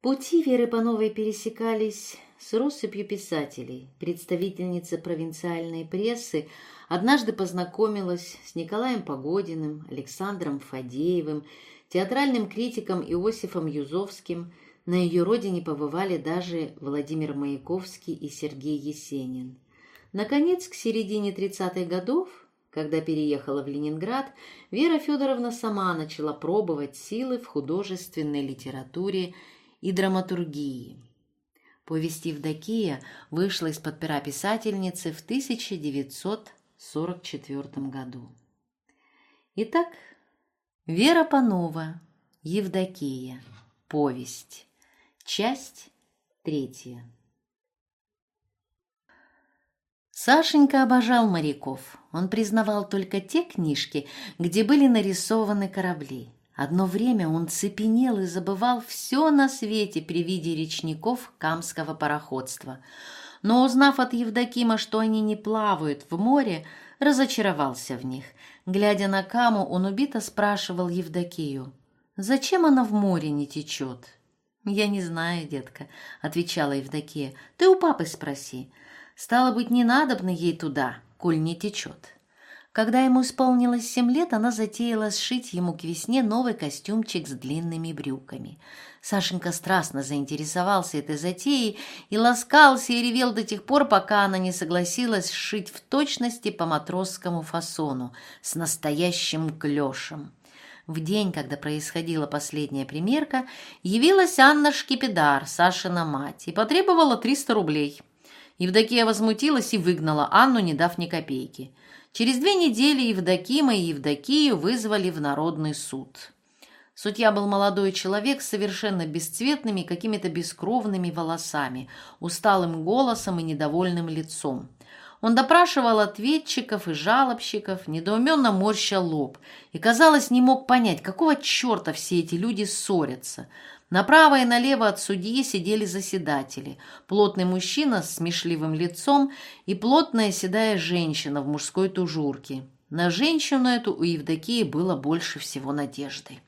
Пути Веры Пановой пересекались с россыпью писателей. Представительница провинциальной прессы однажды познакомилась с Николаем Погодиным, Александром Фадеевым, театральным критиком Иосифом Юзовским. На ее родине побывали даже Владимир Маяковский и Сергей Есенин. Наконец, к середине 30-х годов, когда переехала в Ленинград, Вера Федоровна сама начала пробовать силы в художественной литературе и драматургии. Повесть Евдокия вышла из-под пера писательницы в 1944 году. Итак, Вера Панова, Евдокия, повесть, часть третья. Сашенька обожал моряков. Он признавал только те книжки, где были нарисованы корабли. Одно время он цепенел и забывал все на свете при виде речников камского пароходства. Но узнав от Евдокима, что они не плавают в море, разочаровался в них. Глядя на Каму, он убито спрашивал Евдокию, «Зачем она в море не течет?» «Я не знаю, детка», — отвечала Евдокия. «Ты у папы спроси. Стало быть, не надобно ей туда, коль не течет». Когда ему исполнилось семь лет, она затеяла сшить ему к весне новый костюмчик с длинными брюками. Сашенька страстно заинтересовался этой затеей и ласкался и ревел до тех пор, пока она не согласилась сшить в точности по матросскому фасону с настоящим клешем. В день, когда происходила последняя примерка, явилась Анна Шкипидар, Сашина мать, и потребовала 300 рублей. Евдокия возмутилась и выгнала Анну, не дав ни копейки. Через две недели Евдокима и Евдокию вызвали в народный суд. Судья был молодой человек с совершенно бесцветными, какими-то бескровными волосами, усталым голосом и недовольным лицом. Он допрашивал ответчиков и жалобщиков, недоуменно морща лоб, и, казалось, не мог понять, какого черта все эти люди ссорятся – Направо и налево от судьи сидели заседатели. Плотный мужчина с смешливым лицом и плотная седая женщина в мужской тужурке. На женщину эту у Евдокии было больше всего надежды.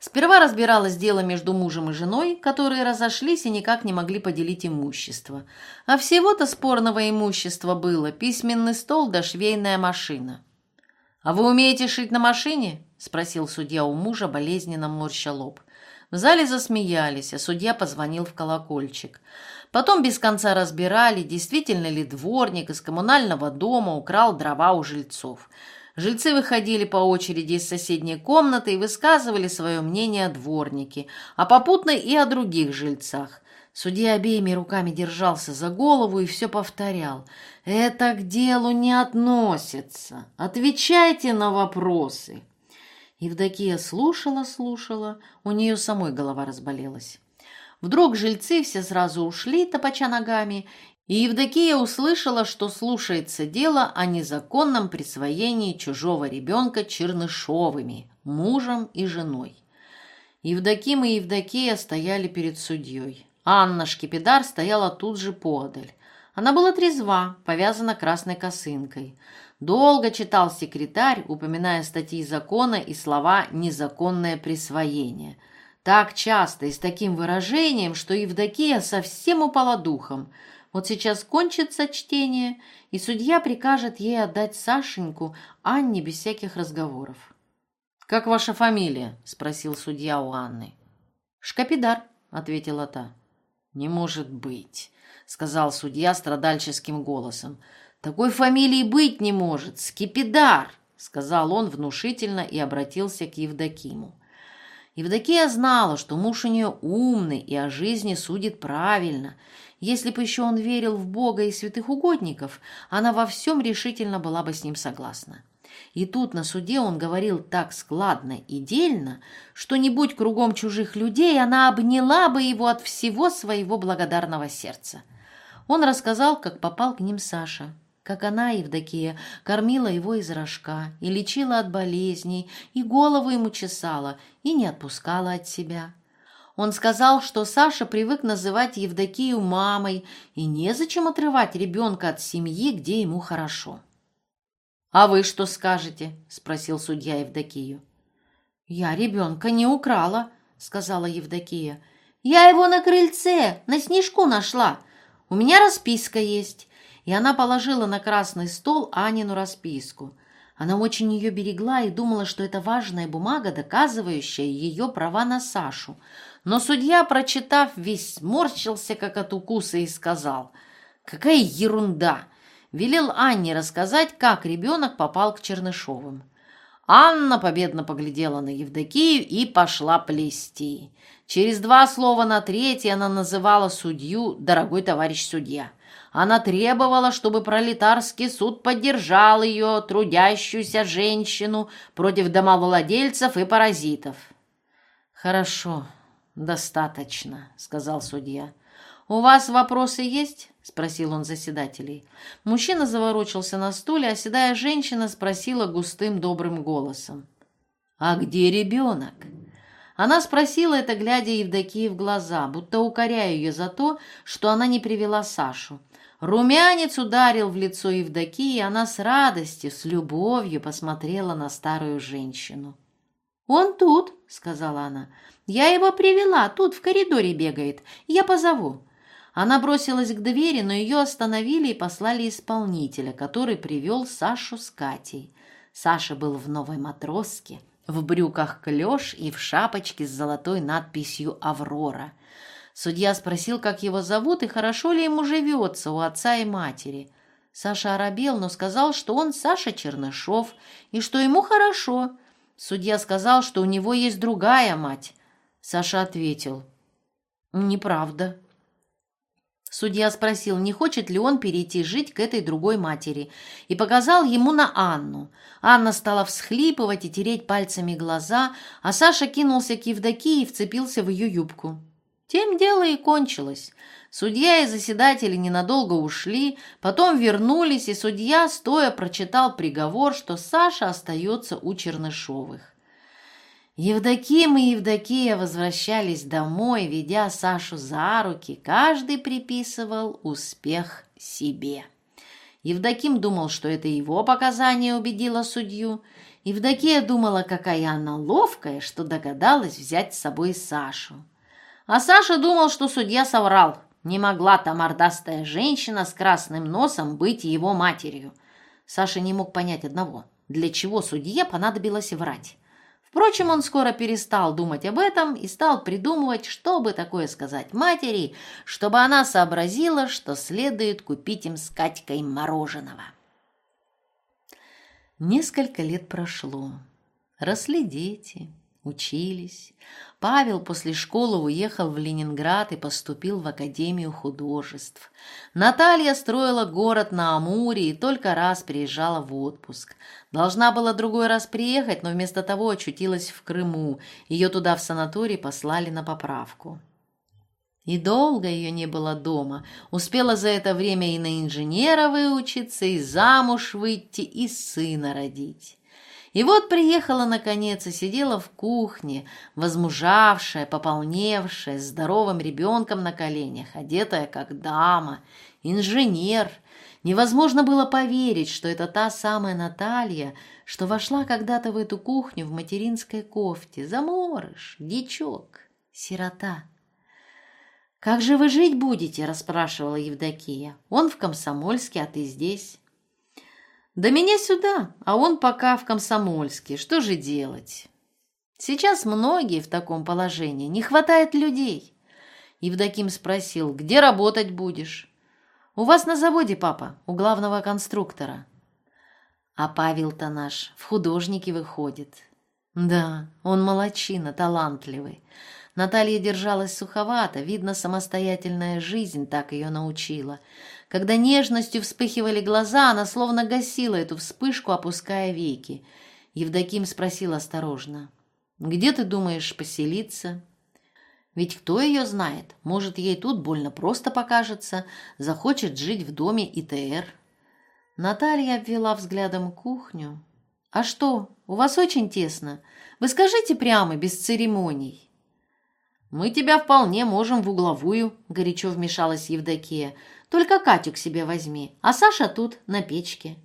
Сперва разбиралось дело между мужем и женой, которые разошлись и никак не могли поделить имущество. А всего-то спорного имущества было письменный стол да швейная машина. «А вы умеете шить на машине?» – спросил судья у мужа, болезненно морща лоб. В зале засмеялись, а судья позвонил в колокольчик. Потом без конца разбирали, действительно ли дворник из коммунального дома украл дрова у жильцов. Жильцы выходили по очереди из соседней комнаты и высказывали свое мнение о дворнике, а попутно и о других жильцах. Судья обеими руками держался за голову и все повторял. «Это к делу не относится. Отвечайте на вопросы». Евдокия слушала-слушала, у нее самой голова разболелась. Вдруг жильцы все сразу ушли, топача ногами, и Евдокия услышала, что слушается дело о незаконном присвоении чужого ребенка Чернышовыми, мужем и женой. Евдоким и Евдокия стояли перед судьей. Анна Шкипидар стояла тут же подаль. Она была трезва, повязана красной косынкой. Долго читал секретарь, упоминая статьи закона и слова «незаконное присвоение». Так часто и с таким выражением, что Евдокия совсем упала духом. Вот сейчас кончится чтение, и судья прикажет ей отдать Сашеньку Анне без всяких разговоров. «Как ваша фамилия?» – спросил судья у Анны. «Шкапидар», – ответила та. «Не может быть», – сказал судья страдальческим голосом. Такой фамилии быть не может. Скипидар, сказал он внушительно и обратился к Евдокиму. Евдокия знала, что муж у нее умный и о жизни судит правильно. Если бы еще он верил в Бога и святых угодников, она во всем решительно была бы с ним согласна. И тут на суде он говорил так складно и дельно, что не будь кругом чужих людей, она обняла бы его от всего своего благодарного сердца. Он рассказал, как попал к ним Саша, как она, Евдокия, кормила его из рожка и лечила от болезней, и голову ему чесала, и не отпускала от себя. Он сказал, что Саша привык называть Евдокию мамой, и незачем отрывать ребенка от семьи, где ему хорошо. «А вы что скажете?» – спросил судья Евдокию. «Я ребенка не украла», – сказала Евдокия. Я его на крыльце, на снежку нашла. У меня расписка есть». И она положила на красный стол Анину расписку. Она очень ее берегла и думала, что это важная бумага, доказывающая ее права на Сашу. Но судья, прочитав, весь сморщился, как от укуса, и сказал, «Какая ерунда!» Велел Анне рассказать, как ребенок попал к Чернышовым. Анна победно поглядела на Евдокию и пошла плести. Через два слова на третье она называла судью «дорогой товарищ судья». Она требовала, чтобы пролетарский суд поддержал ее, трудящуюся женщину, против домовладельцев и паразитов. «Хорошо, достаточно», — сказал судья. «У вас вопросы есть?» — спросил он заседателей. Мужчина заворочился на стуле, а седая женщина спросила густым добрым голосом. «А где ребенок?» Она спросила это, глядя Евдокии в глаза, будто укоряя ее за то, что она не привела Сашу. Румянец ударил в лицо Евдокии, и она с радостью, с любовью посмотрела на старую женщину. «Он тут», — сказала она. «Я его привела, тут в коридоре бегает. Я позову». Она бросилась к двери, но ее остановили и послали исполнителя, который привел Сашу с Катей. Саша был в новой матроске, в брюках клеш и в шапочке с золотой надписью «Аврора». Судья спросил, как его зовут и хорошо ли ему живется у отца и матери. Саша оробел, но сказал, что он Саша Чернышов и что ему хорошо. Судья сказал, что у него есть другая мать. Саша ответил, «Неправда». Судья спросил, не хочет ли он перейти жить к этой другой матери, и показал ему на Анну. Анна стала всхлипывать и тереть пальцами глаза, а Саша кинулся к Евдокии и вцепился в ее юбку. Тем дело и кончилось. Судья и заседатели ненадолго ушли, потом вернулись, и судья, стоя, прочитал приговор, что Саша остается у Чернышовых. Евдоким и Евдокия возвращались домой, ведя Сашу за руки. Каждый приписывал успех себе. Евдоким думал, что это его показание убедило судью. Евдокия думала, какая она ловкая, что догадалась взять с собой Сашу. А Саша думал, что судья соврал. Не могла та мордастая женщина с красным носом быть его матерью. Саша не мог понять одного. Для чего судье понадобилось врать? Впрочем, он скоро перестал думать об этом и стал придумывать, что бы такое сказать матери, чтобы она сообразила, что следует купить им с Катькой мороженого. Несколько лет прошло. Росли дети, учились. Павел после школы уехал в Ленинград и поступил в Академию художеств. Наталья строила город на Амуре и только раз приезжала в отпуск. Должна была другой раз приехать, но вместо того очутилась в Крыму. Ее туда в санаторий послали на поправку. И долго ее не было дома. Успела за это время и на инженера выучиться, и замуж выйти, и сына родить. И вот приехала наконец и сидела в кухне, возмужавшая, пополневшая, с здоровым ребенком на коленях, одетая как дама, инженер. Невозможно было поверить, что это та самая Наталья, что вошла когда-то в эту кухню в материнской кофте. Заморыш, дичок, сирота. «Как же вы жить будете?» – расспрашивала Евдокия. «Он в Комсомольске, а ты здесь». Да меня сюда, а он пока в Комсомольске. Что же делать? Сейчас многие в таком положении. Не хватает людей. Евдоким спросил, где работать будешь? У вас на заводе, папа, у главного конструктора. А Павел-то наш в художники выходит. Да, он молочина, талантливый. Наталья держалась суховато, видно, самостоятельная жизнь так ее научила. Когда нежностью вспыхивали глаза, она словно гасила эту вспышку, опуская веки. Евдоким спросил осторожно. «Где ты думаешь поселиться?» Ведь кто ее знает? Может, ей тут больно просто покажется, захочет жить в доме ИТР. Наталья обвела взглядом кухню. «А что, у вас очень тесно? Вы скажите прямо, без церемоний». «Мы тебя вполне можем в угловую», — горячо вмешалась Евдокия. «Только Катю к себе возьми, а Саша тут, на печке».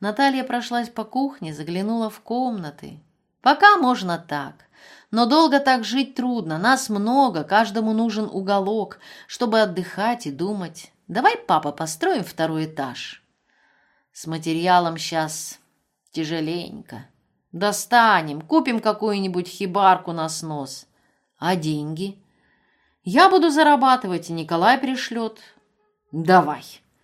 Наталья прошлась по кухне, заглянула в комнаты. «Пока можно так. Но долго так жить трудно, нас много, каждому нужен уголок, чтобы отдыхать и думать. Давай, папа, построим второй этаж. С материалом сейчас тяжеленько. Достанем, купим какую-нибудь хибарку на снос. А деньги? Я буду зарабатывать, и Николай пришлет. Давай,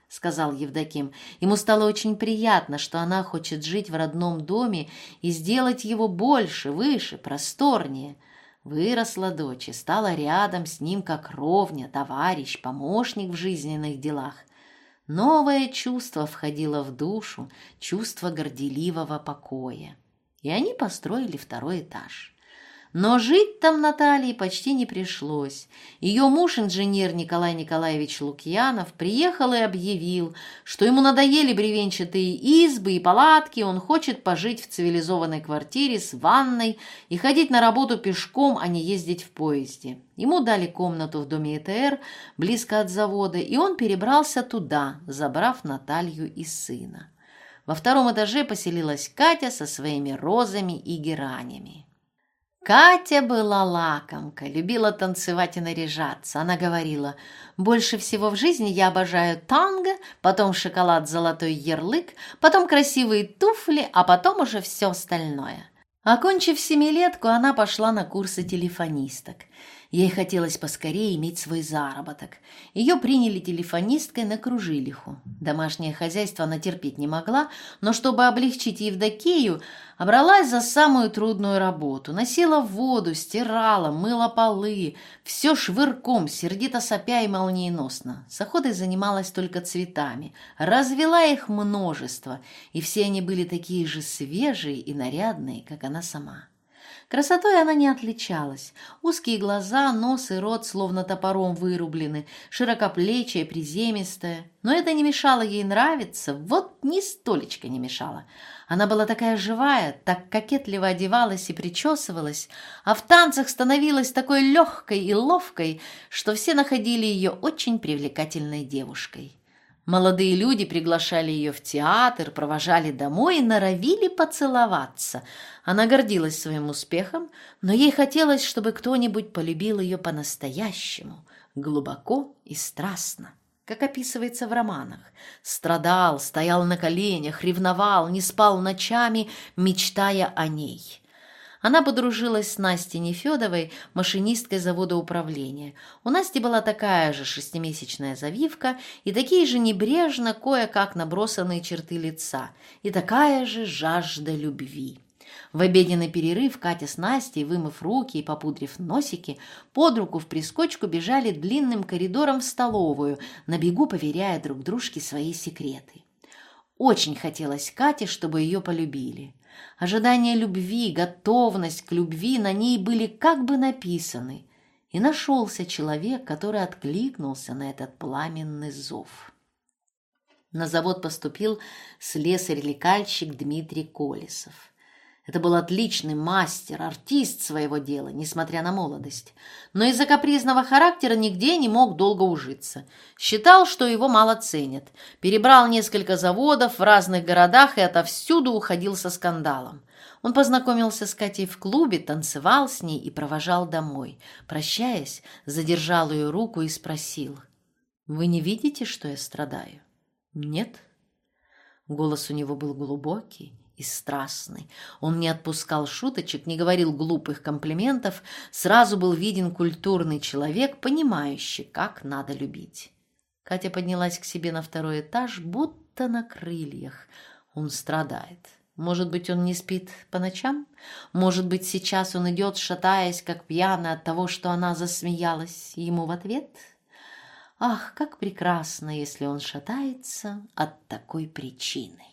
сказал Евдоким. Ему стало очень приятно, что она хочет жить в родном доме и сделать его больше, выше, просторнее. Выросла дочь и стала рядом с ним как ровня, товарищ, помощник в жизненных делах. Новое чувство входило в душу, чувство горделивого покоя и они построили второй этаж. Но жить там Наталье почти не пришлось. Ее муж, инженер Николай Николаевич Лукьянов, приехал и объявил, что ему надоели бревенчатые избы и палатки, он хочет пожить в цивилизованной квартире с ванной и ходить на работу пешком, а не ездить в поезде. Ему дали комнату в доме ЭТР, близко от завода, и он перебрался туда, забрав Наталью и сына. Во втором этаже поселилась Катя со своими розами и геранями. Катя была лакомка, любила танцевать и наряжаться. Она говорила, больше всего в жизни я обожаю танго, потом шоколад золотой ярлык, потом красивые туфли, а потом уже все остальное. Окончив семилетку, она пошла на курсы телефонисток. Ей хотелось поскорее иметь свой заработок. Ее приняли телефонисткой на Кружилиху. Домашнее хозяйство она терпеть не могла, но чтобы облегчить Евдокию, обралась за самую трудную работу. Носила воду, стирала, мыла полы, все швырком, сердито сопя и молниеносно. С охотой занималась только цветами. Развела их множество, и все они были такие же свежие и нарядные, как она сама. Красотой она не отличалась. Узкие глаза, нос и рот словно топором вырублены, широкоплечие, приземистая. Но это не мешало ей нравиться, вот ни столечко не мешало. Она была такая живая, так кокетливо одевалась и причесывалась, а в танцах становилась такой легкой и ловкой, что все находили ее очень привлекательной девушкой. Молодые люди приглашали ее в театр, провожали домой и норовили поцеловаться. Она гордилась своим успехом, но ей хотелось, чтобы кто-нибудь полюбил ее по-настоящему, глубоко и страстно, как описывается в романах. Страдал, стоял на коленях, ревновал, не спал ночами, мечтая о ней. Она подружилась с Настей Нефедовой, машинисткой завода управления. У Насти была такая же шестимесячная завивка и такие же небрежно кое-как набросанные черты лица, и такая же жажда любви. В обеденный перерыв Катя с Настей, вымыв руки и попудрив носики, под руку в прискочку бежали длинным коридором в столовую, на бегу поверяя друг дружке свои секреты. Очень хотелось Кате, чтобы ее полюбили. Ожидание любви, готовность к любви на ней были как бы написаны. И нашелся человек, который откликнулся на этот пламенный зов. На завод поступил слесарь-лекальщик Дмитрий Колесов. Это был отличный мастер, артист своего дела, несмотря на молодость. Но из-за капризного характера нигде не мог долго ужиться. Считал, что его мало ценят. Перебрал несколько заводов в разных городах и отовсюду уходил со скандалом. Он познакомился с Катей в клубе, танцевал с ней и провожал домой. Прощаясь, задержал ее руку и спросил. «Вы не видите, что я страдаю?» «Нет». Голос у него был глубокий, и страстный. Он не отпускал шуточек, не говорил глупых комплиментов, сразу был виден культурный человек, понимающий, как надо любить. Катя поднялась к себе на второй этаж, будто на крыльях. Он страдает. Может быть, он не спит по ночам? Может быть, сейчас он идет, шатаясь, как пьяный от того, что она засмеялась ему в ответ? Ах, как прекрасно, если он шатается от такой причины!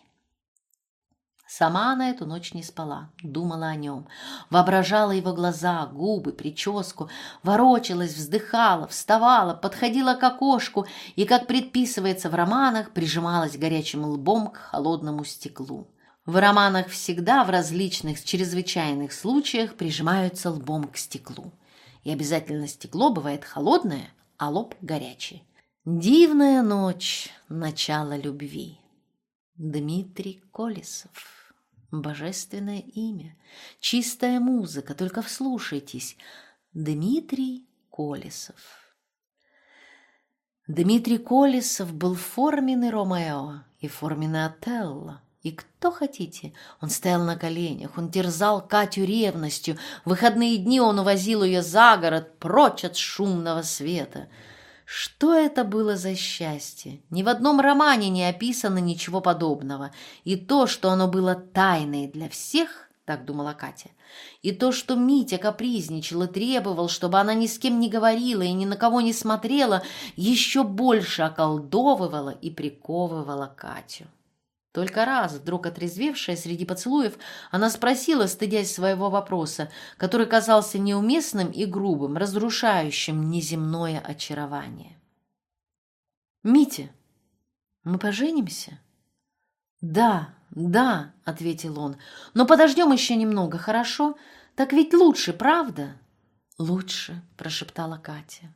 Сама она эту ночь не спала, думала о нем, воображала его глаза, губы, прическу, ворочалась, вздыхала, вставала, подходила к окошку и, как предписывается в романах, прижималась горячим лбом к холодному стеклу. В романах всегда в различных чрезвычайных случаях прижимаются лбом к стеклу. И обязательно стекло бывает холодное, а лоб горячий. Дивная ночь, начало любви. Дмитрий Колесов Божественное имя, чистая музыка, только вслушайтесь. Дмитрий Колесов. Дмитрий Колесов был форменный Ромео и форменный Отелло. И кто хотите, он стоял на коленях, он терзал Катю ревностью. В выходные дни он увозил ее за город, прочь от шумного света. Что это было за счастье? Ни в одном романе не описано ничего подобного. И то, что оно было тайной для всех, так думала Катя, и то, что Митя капризничал и требовал, чтобы она ни с кем не говорила и ни на кого не смотрела, еще больше околдовывало и приковывало Катю. Только раз, вдруг отрезвевшая среди поцелуев, она спросила, стыдясь своего вопроса, который казался неуместным и грубым, разрушающим неземное очарование. «Митя, мы поженимся?» «Да, да», — ответил он, — «но подождем еще немного, хорошо? Так ведь лучше, правда?» «Лучше», — прошептала Катя.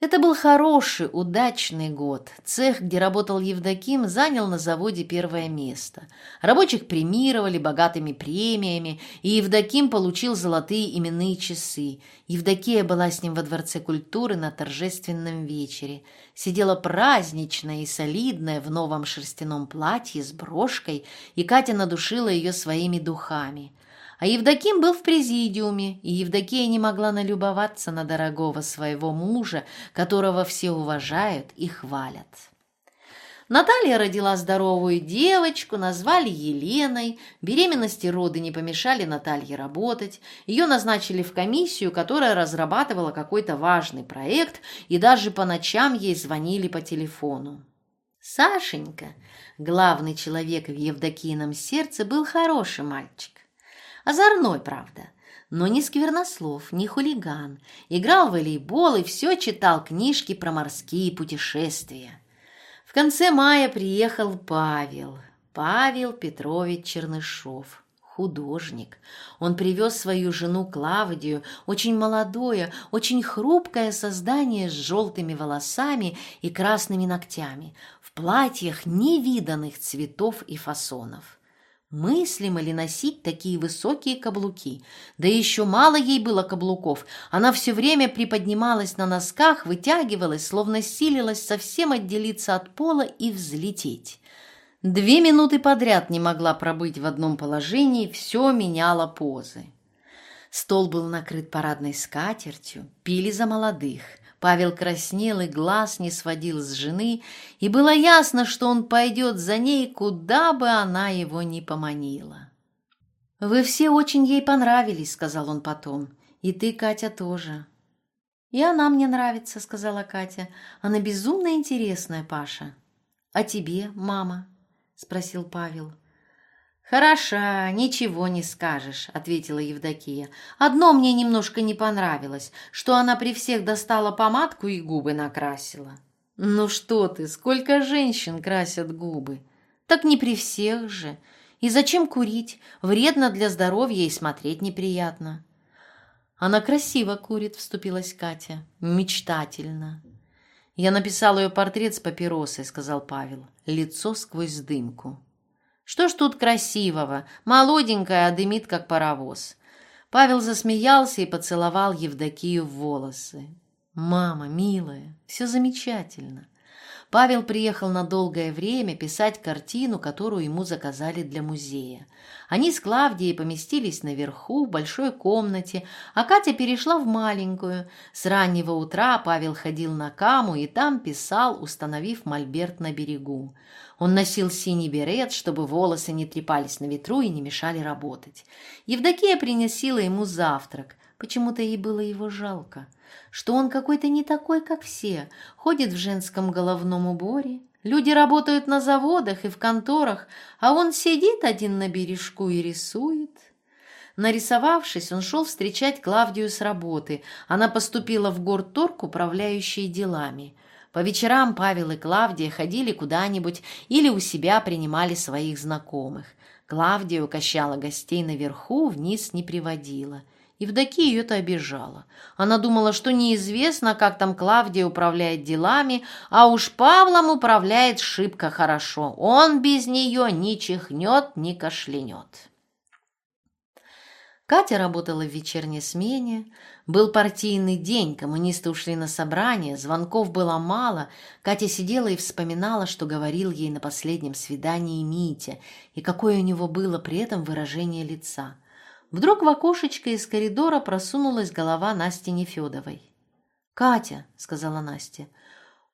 Это был хороший, удачный год. Цех, где работал Евдоким, занял на заводе первое место. Рабочих премировали богатыми премиями, и Евдоким получил золотые именные часы. Евдокия была с ним во Дворце культуры на торжественном вечере. Сидела праздничная и солидная в новом шерстяном платье с брошкой, и Катя надушила ее своими духами. А Евдоким был в президиуме, и Евдокия не могла налюбоваться на дорогого своего мужа, которого все уважают и хвалят. Наталья родила здоровую девочку, назвали Еленой. Беременности роды не помешали Наталье работать. Ее назначили в комиссию, которая разрабатывала какой-то важный проект, и даже по ночам ей звонили по телефону. Сашенька, главный человек в Евдокийном сердце, был хороший мальчик. Озорной, правда, но не сквернослов, не хулиган. Играл в волейбол и все читал книжки про морские путешествия. В конце мая приехал Павел, Павел Петрович Чернышов, художник. Он привез свою жену Клавдию, очень молодое, очень хрупкое создание с желтыми волосами и красными ногтями, в платьях невиданных цветов и фасонов. Мыслимо ли носить такие высокие каблуки? Да еще мало ей было каблуков. Она все время приподнималась на носках, вытягивалась, словно силилась совсем отделиться от пола и взлететь. Две минуты подряд не могла пробыть в одном положении, все меняла позы. Стол был накрыт парадной скатертью, пили за молодых. Павел краснел и глаз не сводил с жены, и было ясно, что он пойдет за ней, куда бы она его ни поманила. «Вы все очень ей понравились», — сказал он потом. «И ты, Катя, тоже». «И она мне нравится», — сказала Катя. «Она безумно интересная, Паша». «А тебе, мама?» — спросил Павел. «Хороша, ничего не скажешь», — ответила Евдокия. «Одно мне немножко не понравилось, что она при всех достала помадку и губы накрасила». «Ну что ты, сколько женщин красят губы?» «Так не при всех же. И зачем курить? Вредно для здоровья и смотреть неприятно». «Она красиво курит», — вступилась Катя. «Мечтательно». «Я написал ее портрет с папиросой», — сказал Павел. «Лицо сквозь дымку». Что ж тут красивого? Молоденькая, а дымит, как паровоз. Павел засмеялся и поцеловал Евдокию в волосы. «Мама, милая, все замечательно. Павел приехал на долгое время писать картину, которую ему заказали для музея. Они с Клавдией поместились наверху, в большой комнате, а Катя перешла в маленькую. С раннего утра Павел ходил на каму и там писал, установив мольберт на берегу. Он носил синий берет, чтобы волосы не трепались на ветру и не мешали работать. Евдокия принесила ему завтрак. Почему-то ей было его жалко что он какой-то не такой, как все, ходит в женском головном уборе. Люди работают на заводах и в конторах, а он сидит один на бережку и рисует. Нарисовавшись, он шел встречать Клавдию с работы. Она поступила в горторг, управляющий делами. По вечерам Павел и Клавдия ходили куда-нибудь или у себя принимали своих знакомых. Клавдия укощала гостей наверху, вниз не приводила – Евдокию это обижало. Она думала, что неизвестно, как там Клавдия управляет делами, а уж Павлом управляет шибко хорошо. Он без нее ни чихнет, ни кашлянет. Катя работала в вечерней смене. Был партийный день, коммунисты ушли на собрание, звонков было мало. Катя сидела и вспоминала, что говорил ей на последнем свидании Митя, и какое у него было при этом выражение лица – Вдруг в окошечко из коридора просунулась голова Насти Нефедовой. «Катя», — сказала Настя.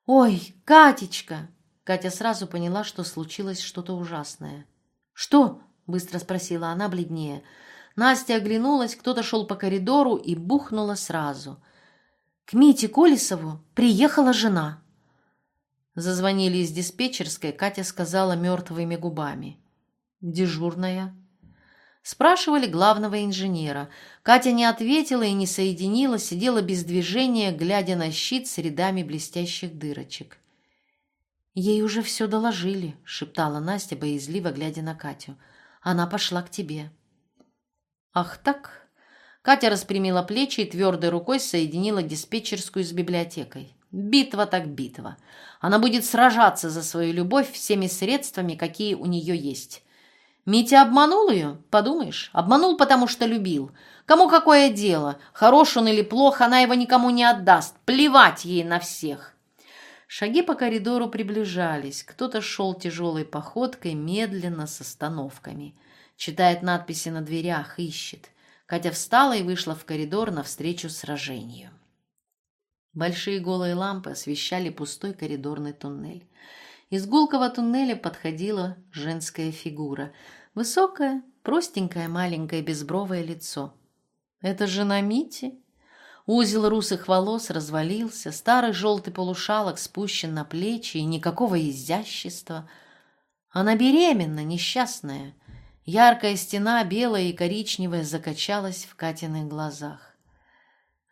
«Ой, Катечка!» Катя сразу поняла, что случилось что-то ужасное. «Что?» — быстро спросила она, бледнее. Настя оглянулась, кто-то шел по коридору и бухнула сразу. «К Мите Колесову приехала жена». Зазвонили из диспетчерской, Катя сказала мертвыми губами. «Дежурная». Спрашивали главного инженера. Катя не ответила и не соединила, сидела без движения, глядя на щит с рядами блестящих дырочек. «Ей уже все доложили», — шептала Настя, боязливо глядя на Катю. «Она пошла к тебе». «Ах так?» Катя распрямила плечи и твердой рукой соединила диспетчерскую с библиотекой. «Битва так битва. Она будет сражаться за свою любовь всеми средствами, какие у нее есть. Митя обманул ее? Подумаешь, обманул, потому что любил. Кому какое дело? Хорош он или плох, она его никому не отдаст. Плевать ей на всех. Шаги по коридору приближались. Кто-то шел тяжелой походкой, медленно, с остановками. Читает надписи на дверях, ищет. Катя встала и вышла в коридор навстречу сражению. Большие голые лампы освещали пустой коридорный туннель. Из гулкого туннеля подходила женская фигура. Высокое, простенькое, маленькое, безбровое лицо. «Это жена Мити?» Узел русых волос развалился, старый желтый полушалок спущен на плечи и никакого изящества. Она беременна, несчастная. Яркая стена, белая и коричневая, закачалась в Катиных глазах.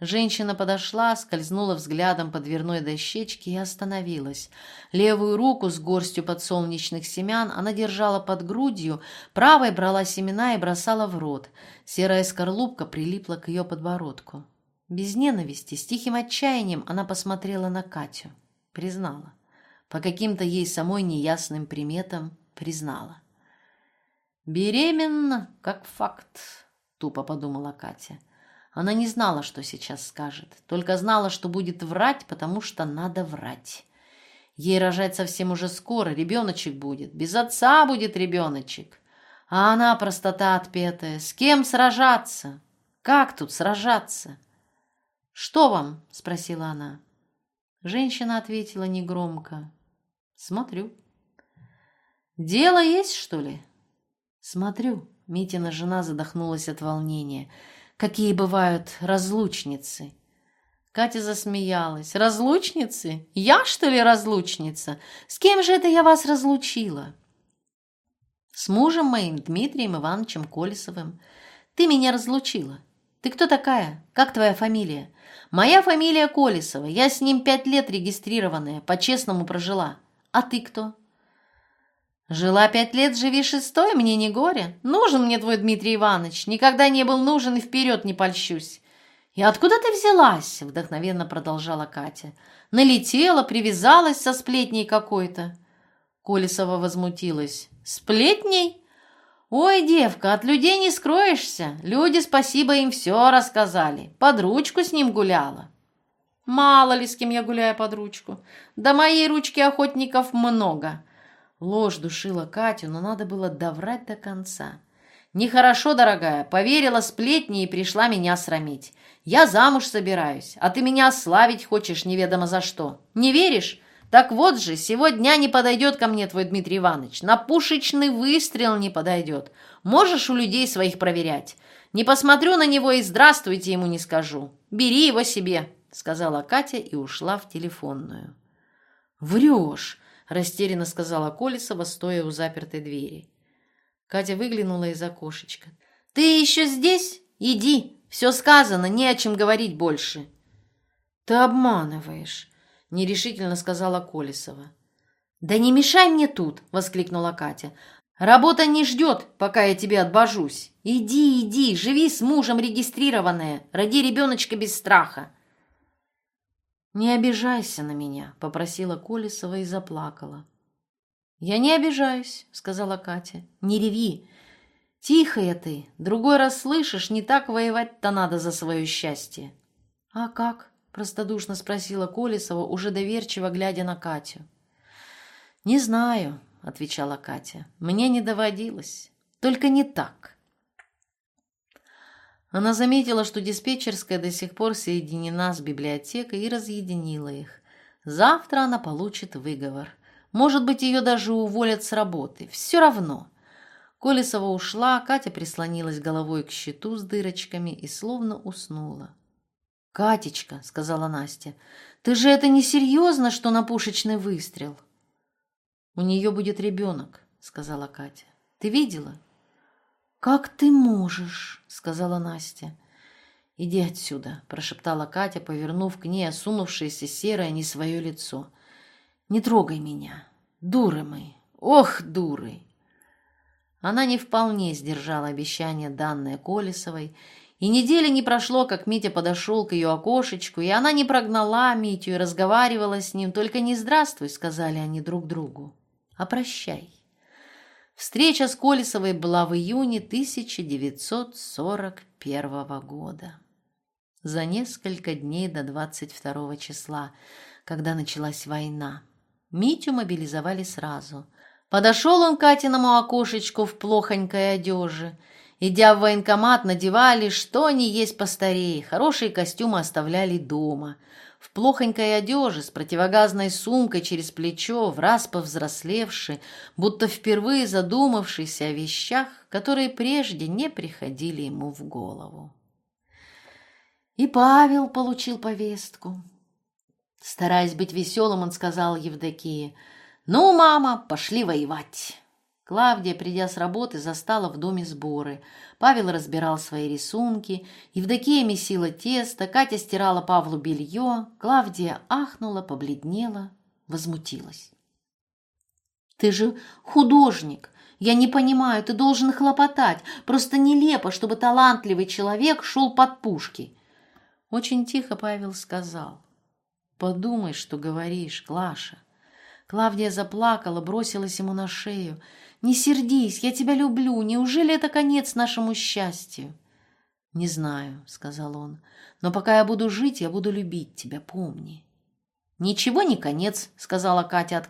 Женщина подошла, скользнула взглядом по дверной дощечке и остановилась. Левую руку с горстью подсолнечных семян она держала под грудью, правой брала семена и бросала в рот. Серая скорлупка прилипла к ее подбородку. Без ненависти, с тихим отчаянием она посмотрела на Катю. Признала. По каким-то ей самой неясным приметам признала. «Беременна, как факт», — тупо подумала Катя. Она не знала, что сейчас скажет, только знала, что будет врать, потому что надо врать. Ей рожать совсем уже скоро, ребеночек будет, без отца будет ребеночек. А она простота отпетая, с кем сражаться? Как тут сражаться? «Что вам?» — спросила она. Женщина ответила негромко. «Смотрю». «Дело есть, что ли?» «Смотрю». Митина жена задохнулась от волнения какие бывают разлучницы. Катя засмеялась. «Разлучницы? Я, что ли, разлучница? С кем же это я вас разлучила?» «С мужем моим, Дмитрием Ивановичем Колесовым. Ты меня разлучила. Ты кто такая? Как твоя фамилия?» «Моя фамилия Колесова. Я с ним пять лет регистрированная, по-честному прожила. А ты кто?» Жила пять лет, живи шестой, мне не горе. Нужен мне твой Дмитрий Иванович. Никогда не был нужен и вперед не польщусь. И откуда ты взялась? Вдохновенно продолжала Катя. Налетела, привязалась со сплетней какой-то. Колесова возмутилась. Сплетней? Ой, девка, от людей не скроешься. Люди, спасибо, им все рассказали. Под ручку с ним гуляла. Мало ли, с кем я гуляю под ручку. До моей ручки охотников много. Ложь душила Катю, но надо было доврать до конца. «Нехорошо, дорогая, поверила сплетни и пришла меня срамить. Я замуж собираюсь, а ты меня ославить хочешь неведомо за что. Не веришь? Так вот же, сегодня не подойдет ко мне твой Дмитрий Иванович. На пушечный выстрел не подойдет. Можешь у людей своих проверять. Не посмотрю на него и здравствуйте ему не скажу. Бери его себе», — сказала Катя и ушла в телефонную. «Врешь!» Растерянно сказала Колесова, стоя у запертой двери. Катя выглянула из окошечка. «Ты еще здесь? Иди! Все сказано, не о чем говорить больше!» «Ты обманываешь!» — нерешительно сказала Колесова. «Да не мешай мне тут!» — воскликнула Катя. Работа не ждет, пока я тебе отбожусь. Иди, иди, живи с мужем регистрированная, роди ребеночка без страха. «Не обижайся на меня», — попросила Колесова и заплакала. «Я не обижаюсь», — сказала Катя. «Не реви. Тихая ты. Другой раз слышишь, не так воевать-то надо за свое счастье». «А как?» — простодушно спросила Колесова, уже доверчиво глядя на Катю. «Не знаю», — отвечала Катя. «Мне не доводилось. Только не так». Она заметила, что диспетчерская до сих пор соединена с библиотекой и разъединила их. Завтра она получит выговор. Может быть, ее даже уволят с работы. Все равно. Колесова ушла, Катя прислонилась головой к щиту с дырочками и словно уснула. «Катечка», — сказала Настя, — «ты же это не серьезно, что на пушечный выстрел?» «У нее будет ребенок», — сказала Катя. «Ты видела?» «Как ты можешь?» — сказала Настя. «Иди отсюда», — прошептала Катя, повернув к ней осунувшееся серое не свое лицо. «Не трогай меня. Дуры мы. Ох, дуры!» Она не вполне сдержала обещание, данное Колесовой, и недели не прошло, как Митя подошел к ее окошечку, и она не прогнала Митю и разговаривала с ним, только не «здравствуй», — сказали они друг другу, — «а прощай». Встреча с Колесовой была в июне 1941 года. За несколько дней до 22 числа, когда началась война. Митю мобилизовали сразу. Подошел он к Катиному окошечку в плохонькой одежде. Идя в военкомат, надевали, что они есть постарее. Хорошие костюмы оставляли дома – в плохонькой одежде, с противогазной сумкой через плечо, в раз повзрослевший, будто впервые задумавшийся о вещах, которые прежде не приходили ему в голову. И Павел получил повестку. Стараясь быть веселым, он сказал Евдокии, «Ну, мама, пошли воевать». Клавдия, придя с работы, застала в доме сборы. Павел разбирал свои рисунки, Евдокия месила тесто, Катя стирала Павлу белье. Клавдия ахнула, побледнела, возмутилась. «Ты же художник! Я не понимаю, ты должен хлопотать. Просто нелепо, чтобы талантливый человек шел под пушки». Очень тихо Павел сказал. «Подумай, что говоришь, Клаша». Клавдия заплакала, бросилась ему на шею. Не сердись, я тебя люблю. Неужели это конец нашему счастью? Не знаю, сказал он. Но пока я буду жить, я буду любить тебя, помни. «Ничего не конец», — сказала Катя от.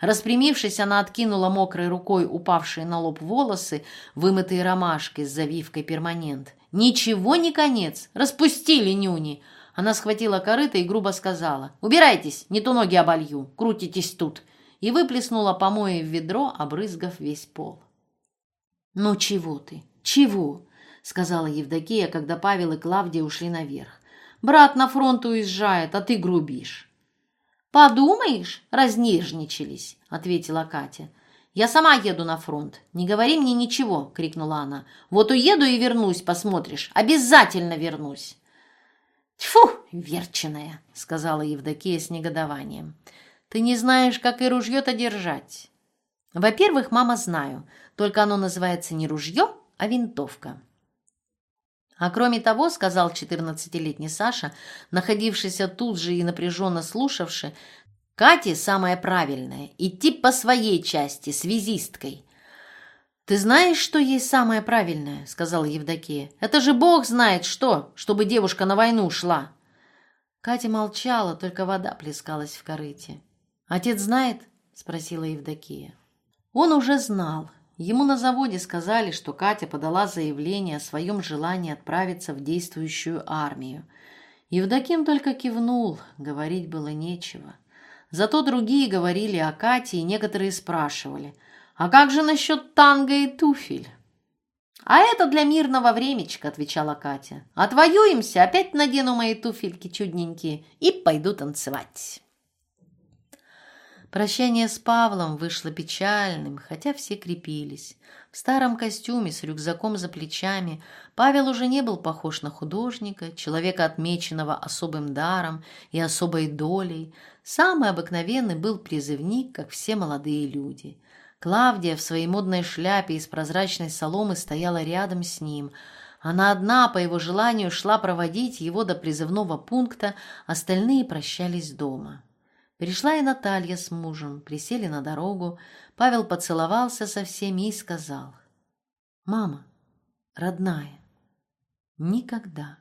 Распрямившись, она откинула мокрой рукой упавшие на лоб волосы, вымытые ромашкой с завивкой перманент. «Ничего не конец! Распустили нюни!» Она схватила корыто и грубо сказала. «Убирайтесь, не то ноги оболью, крутитесь тут и выплеснула помои в ведро, обрызгав весь пол. «Ну чего ты? Чего?» — сказала Евдокия, когда Павел и Клавдия ушли наверх. «Брат на фронт уезжает, а ты грубишь». «Подумаешь, разнежничались», — ответила Катя. «Я сама еду на фронт. Не говори мне ничего», — крикнула она. «Вот уеду и вернусь, посмотришь. Обязательно вернусь». «Тьфу, верченая», — сказала Евдокия с негодованием. Ты не знаешь, как и ружье-то держать. Во-первых, мама, знаю, только оно называется не ружье, а винтовка. А кроме того, сказал четырнадцатилетний Саша, находившийся тут же и напряженно слушавший, Кате самое правильное – идти по своей части, связисткой. «Ты знаешь, что есть самое правильное?» – сказала Евдокия. «Это же Бог знает что, чтобы девушка на войну шла». Катя молчала, только вода плескалась в корыте. «Отец знает?» – спросила Евдокия. Он уже знал. Ему на заводе сказали, что Катя подала заявление о своем желании отправиться в действующую армию. Евдоким только кивнул, говорить было нечего. Зато другие говорили о Кате, и некоторые спрашивали, «А как же насчет танго и туфель?» «А это для мирного времечка», — отвечала Катя. «Отвоюемся, опять надену мои туфельки чудненькие и пойду танцевать». Прощание с Павлом вышло печальным, хотя все крепились. В старом костюме с рюкзаком за плечами Павел уже не был похож на художника, человека, отмеченного особым даром и особой долей. Самый обыкновенный был призывник, как все молодые люди. Клавдия в своей модной шляпе из прозрачной соломы стояла рядом с ним. Она одна, по его желанию, шла проводить его до призывного пункта, остальные прощались дома. Пришла и Наталья с мужем, присели на дорогу. Павел поцеловался со всеми и сказал, «Мама, родная, никогда».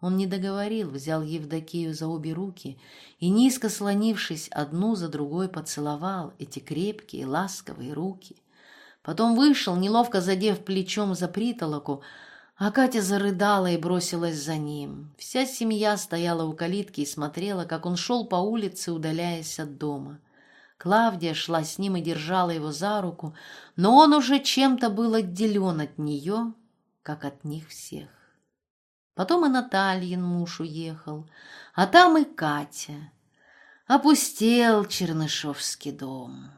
Он не договорил, взял Евдокию за обе руки и, низко слонившись, одну за другой поцеловал эти крепкие, ласковые руки. Потом вышел, неловко задев плечом за притолоку, а Катя зарыдала и бросилась за ним. Вся семья стояла у калитки и смотрела, как он шел по улице, удаляясь от дома. Клавдия шла с ним и держала его за руку, но он уже чем-то был отделен от нее, как от них всех. Потом и Натальин муж уехал, а там и Катя. Опустел Чернышовский дом.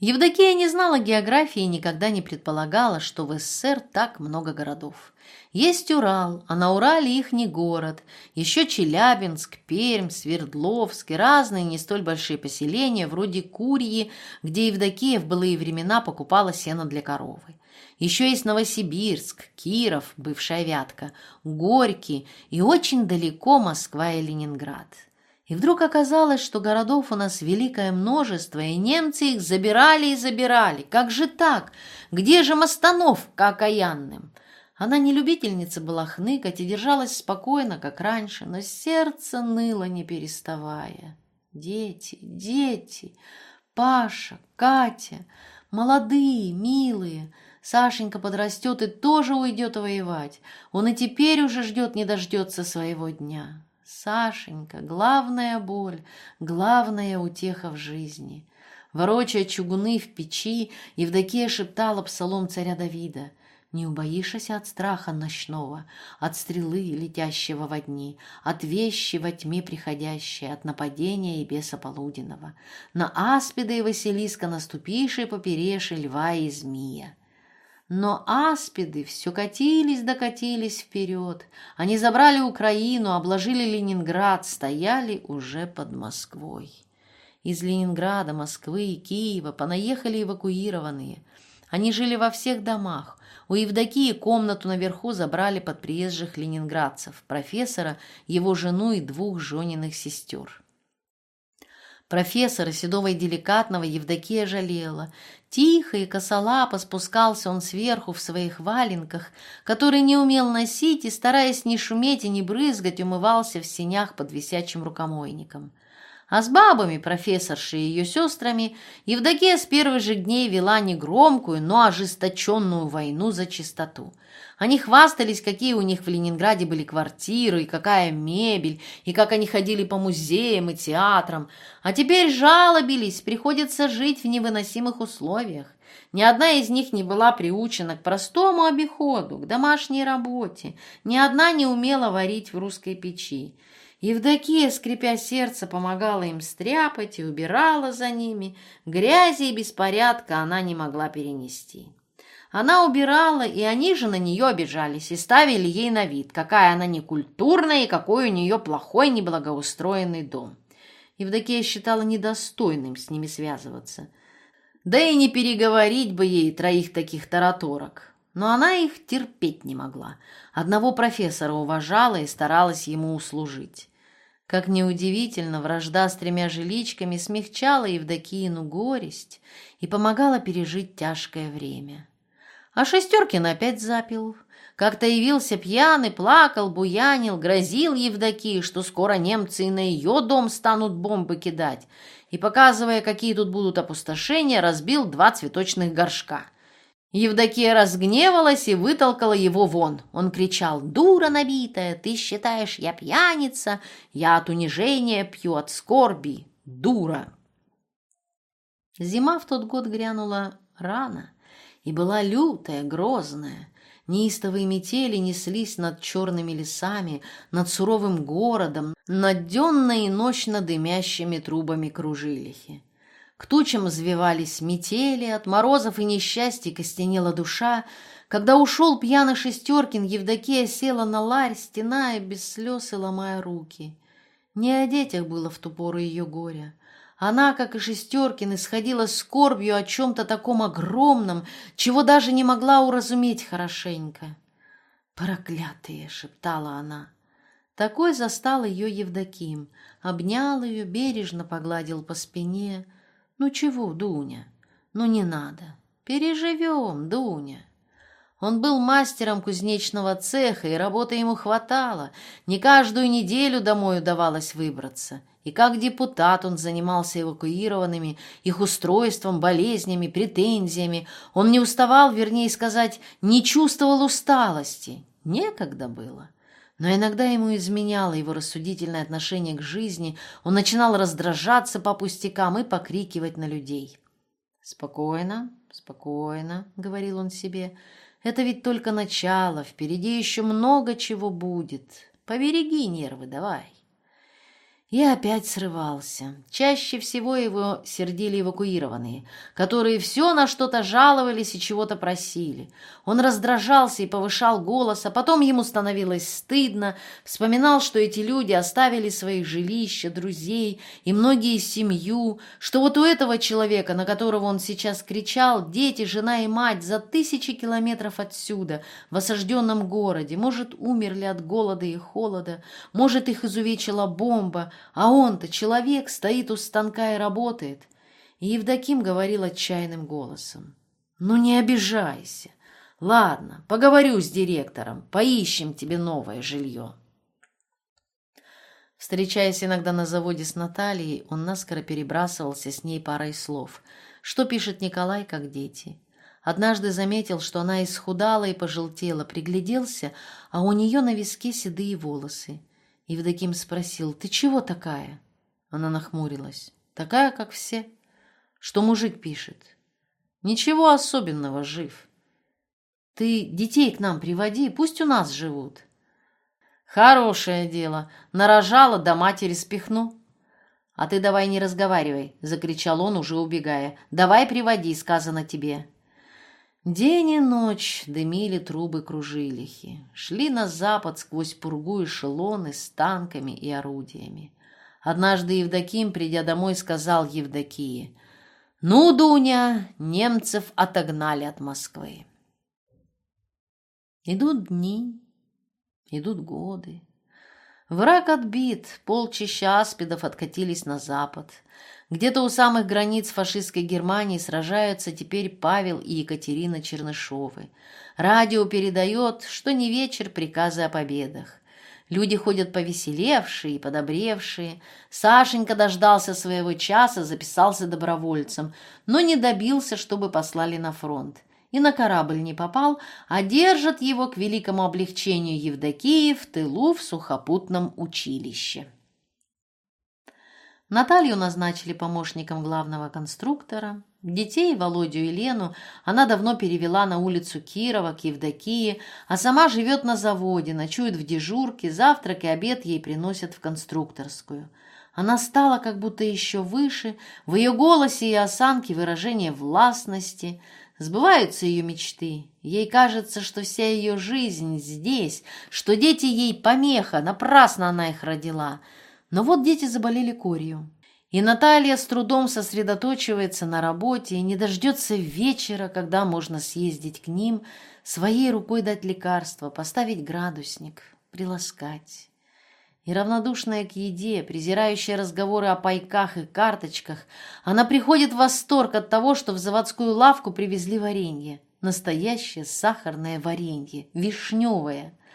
Евдокия не знала географии и никогда не предполагала, что в СССР так много городов. Есть Урал, а на Урале их не город. Еще Челябинск, Пермь, Свердловск и разные не столь большие поселения, вроде Курьи, где Евдокия в былые времена покупала сено для коровы. Еще есть Новосибирск, Киров, бывшая Вятка, Горький и очень далеко Москва и Ленинград. И вдруг оказалось, что городов у нас великое множество, и немцы их забирали и забирали. Как же так? Где же Мостановка окаянным? Она не любительница была хныкать и держалась спокойно, как раньше, но сердце ныло, не переставая. Дети, дети, Паша, Катя, молодые, милые — Сашенька подрастет и тоже уйдет воевать. Он и теперь уже ждет, не дождется своего дня. Сашенька, главная боль, главная утеха в жизни. Ворочая чугуны в печи, Евдокия шептала псалом царя Давида. «Не убоишься от страха ночного, от стрелы, летящего во дни, от вещи во тьме приходящей, от нападения и беса полуденного. На аспида и Василиска наступишь и поперешь льва и змея». Но аспиды все катились докатились вперед. Они забрали Украину, обложили Ленинград, стояли уже под Москвой. Из Ленинграда, Москвы и Киева понаехали эвакуированные. Они жили во всех домах. У Евдокии комнату наверху забрали под приезжих ленинградцев, профессора, его жену и двух жениных сестер. Профессора Седова и Деликатного Евдокия жалела. Тихо и косолапо спускался он сверху в своих валенках, которые не умел носить, и, стараясь не шуметь и не брызгать, умывался в сенях под висячим рукомойником. А с бабами, профессоршей и ее сестрами, Евдокия с первых же дней вела не громкую, но ожесточенную войну за чистоту – они хвастались, какие у них в Ленинграде были квартиры, и какая мебель, и как они ходили по музеям и театрам. А теперь жалобились, приходится жить в невыносимых условиях. Ни одна из них не была приучена к простому обиходу, к домашней работе. Ни одна не умела варить в русской печи. Евдокия, скрипя сердце, помогала им стряпать и убирала за ними. Грязи и беспорядка она не могла перенести. Она убирала, и они же на нее обижались и ставили ей на вид, какая она некультурная и какой у нее плохой неблагоустроенный дом. Евдокия считала недостойным с ними связываться. Да и не переговорить бы ей троих таких тараторок. Но она их терпеть не могла. Одного профессора уважала и старалась ему услужить. Как неудивительно, вражда с тремя жиличками смягчала Евдокиину горесть и помогала пережить тяжкое время. А Шестеркин опять запил. Как-то явился пьяный, плакал, буянил, грозил Евдокии, что скоро немцы и на ее дом станут бомбы кидать. И, показывая, какие тут будут опустошения, разбил два цветочных горшка. Евдокия разгневалась и вытолкала его вон. Он кричал «Дура набитая! Ты считаешь, я пьяница? Я от унижения пью, от скорби! Дура!» Зима в тот год грянула рано и была лютая, грозная. Неистовые метели неслись над черными лесами, над суровым городом, над денно и ночно дымящими трубами кружилихи. К тучам взвивались метели, от морозов и несчастья костенела душа. Когда ушел пьяный Шестеркин, Евдокия села на ларь, стеная без слез и ломая руки. Не о детях было в ту пору ее горя, Она, как и Шестеркин, исходила скорбью о чем-то таком огромном, чего даже не могла уразуметь хорошенько. «Проклятые!» — шептала она. Такой застал ее Евдоким, обнял ее, бережно погладил по спине. «Ну чего, Дуня? Ну не надо. Переживем, Дуня». Он был мастером кузнечного цеха, и работы ему хватало. Не каждую неделю домой удавалось выбраться. И как депутат он занимался эвакуированными, их устройством, болезнями, претензиями. Он не уставал, вернее сказать, не чувствовал усталости. Некогда было. Но иногда ему изменяло его рассудительное отношение к жизни, он начинал раздражаться по пустякам и покрикивать на людей. «Спокойно, спокойно», — говорил он себе, — «это ведь только начало, впереди еще много чего будет. Побереги нервы давай». И опять срывался. Чаще всего его сердили эвакуированные, которые все на что-то жаловались и чего-то просили. Он раздражался и повышал голос, а потом ему становилось стыдно, вспоминал, что эти люди оставили свои жилища, друзей и многие семью, что вот у этого человека, на которого он сейчас кричал, дети, жена и мать за тысячи километров отсюда, в осажденном городе, может, умерли от голода и холода, может, их изувечила бомба, а он-то, человек, стоит у станка и работает. И Евдоким говорил отчаянным голосом. «Ну не обижайся. Ладно, поговорю с директором, поищем тебе новое жилье». Встречаясь иногда на заводе с Натальей, он наскоро перебрасывался с ней парой слов. Что пишет Николай, как дети. Однажды заметил, что она исхудала и пожелтела, пригляделся, а у нее на виске седые волосы. Евдоким спросил, «Ты чего такая?» Она нахмурилась. «Такая, как все. Что мужик пишет?» «Ничего особенного, жив. Ты детей к нам приводи, пусть у нас живут». «Хорошее дело. Нарожала, до матери спихну». «А ты давай не разговаривай», — закричал он, уже убегая. «Давай приводи, сказано тебе». День и ночь дымили трубы кружилихи, шли на запад сквозь пургу эшелоны с танками и орудиями. Однажды Евдоким, придя домой, сказал Евдокии, «Ну, Дуня, немцев отогнали от Москвы». Идут дни, идут годы. Враг отбит, полчища аспидов откатились на запад — где-то у самых границ фашистской Германии сражаются теперь Павел и Екатерина Чернышовы. Радио передает, что не вечер приказы о победах. Люди ходят повеселевшие и подобревшие. Сашенька дождался своего часа, записался добровольцем, но не добился, чтобы послали на фронт. И на корабль не попал, а держат его к великому облегчению Евдокии в тылу в сухопутном училище. Наталью назначили помощником главного конструктора. Детей, Володю и Лену, она давно перевела на улицу Кирова к Евдокии, а сама живет на заводе, ночует в дежурке, завтрак и обед ей приносят в конструкторскую. Она стала как будто еще выше, в ее голосе и осанке выражение властности. Сбываются ее мечты. Ей кажется, что вся ее жизнь здесь, что дети ей помеха, напрасно она их родила — но вот дети заболели корью. И Наталья с трудом сосредоточивается на работе и не дождется вечера, когда можно съездить к ним, своей рукой дать лекарство, поставить градусник, приласкать. И равнодушная к еде, презирающая разговоры о пайках и карточках, она приходит в восторг от того, что в заводскую лавку привезли варенье. Настоящее сахарное варенье, вишневое –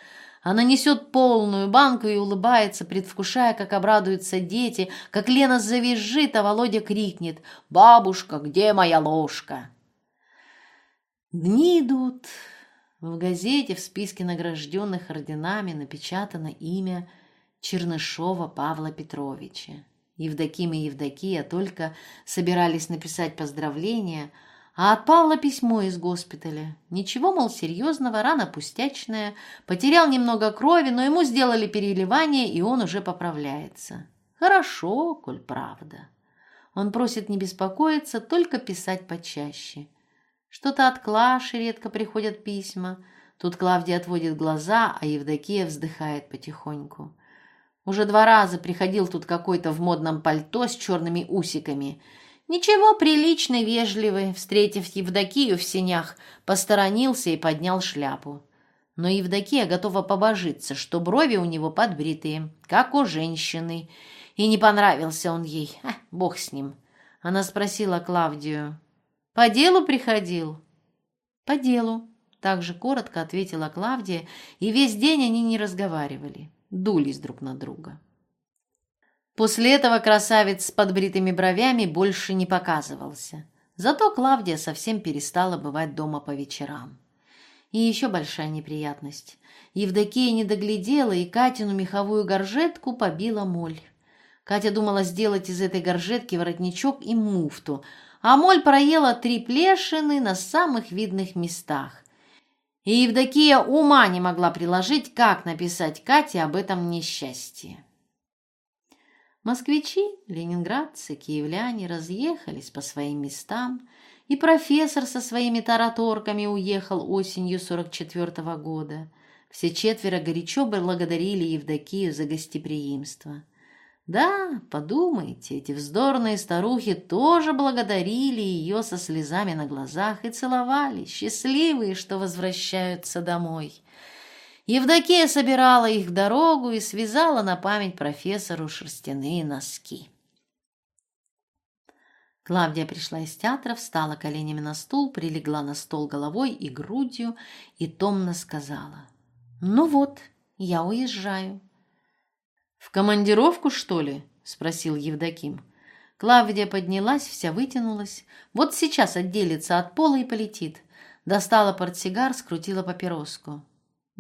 она несет полную банку и улыбается, предвкушая, как обрадуются дети, как Лена завизжит, а Володя крикнет «Бабушка, где моя ложка?» Дни идут. В газете в списке награжденных орденами напечатано имя Чернышова Павла Петровича. Евдоким и Евдокия только собирались написать поздравления – а от Павла письмо из госпиталя. Ничего, мол, серьезного, рана пустячная. Потерял немного крови, но ему сделали переливание, и он уже поправляется. Хорошо, коль правда. Он просит не беспокоиться, только писать почаще. Что-то от Клаши редко приходят письма. Тут Клавдия отводит глаза, а Евдокия вздыхает потихоньку. Уже два раза приходил тут какой-то в модном пальто с черными усиками. Ничего, приличный, вежливый, встретив Евдокию в сенях, посторонился и поднял шляпу. Но Евдокия готова побожиться, что брови у него подбритые, как у женщины. И не понравился он ей. А, бог с ним. Она спросила Клавдию. «По делу приходил?» «По делу», — также коротко ответила Клавдия, и весь день они не разговаривали, дулись друг на друга. После этого красавец с подбритыми бровями больше не показывался. Зато Клавдия совсем перестала бывать дома по вечерам. И еще большая неприятность. Евдокия не доглядела, и Катину меховую горжетку побила моль. Катя думала сделать из этой горжетки воротничок и муфту, а моль проела три плешины на самых видных местах. И Евдокия ума не могла приложить, как написать Кате об этом несчастье. Москвичи, ленинградцы, киевляне разъехались по своим местам, и профессор со своими тараторками уехал осенью 44 -го года. Все четверо горячо благодарили Евдокию за гостеприимство. Да, подумайте, эти вздорные старухи тоже благодарили ее со слезами на глазах и целовали, счастливые, что возвращаются домой. Евдокия собирала их в дорогу и связала на память профессору шерстяные носки. Клавдия пришла из театра, встала коленями на стул, прилегла на стол головой и грудью и томно сказала. «Ну вот, я уезжаю». «В командировку, что ли?» – спросил Евдоким. Клавдия поднялась, вся вытянулась. Вот сейчас отделится от пола и полетит. Достала портсигар, скрутила папироску.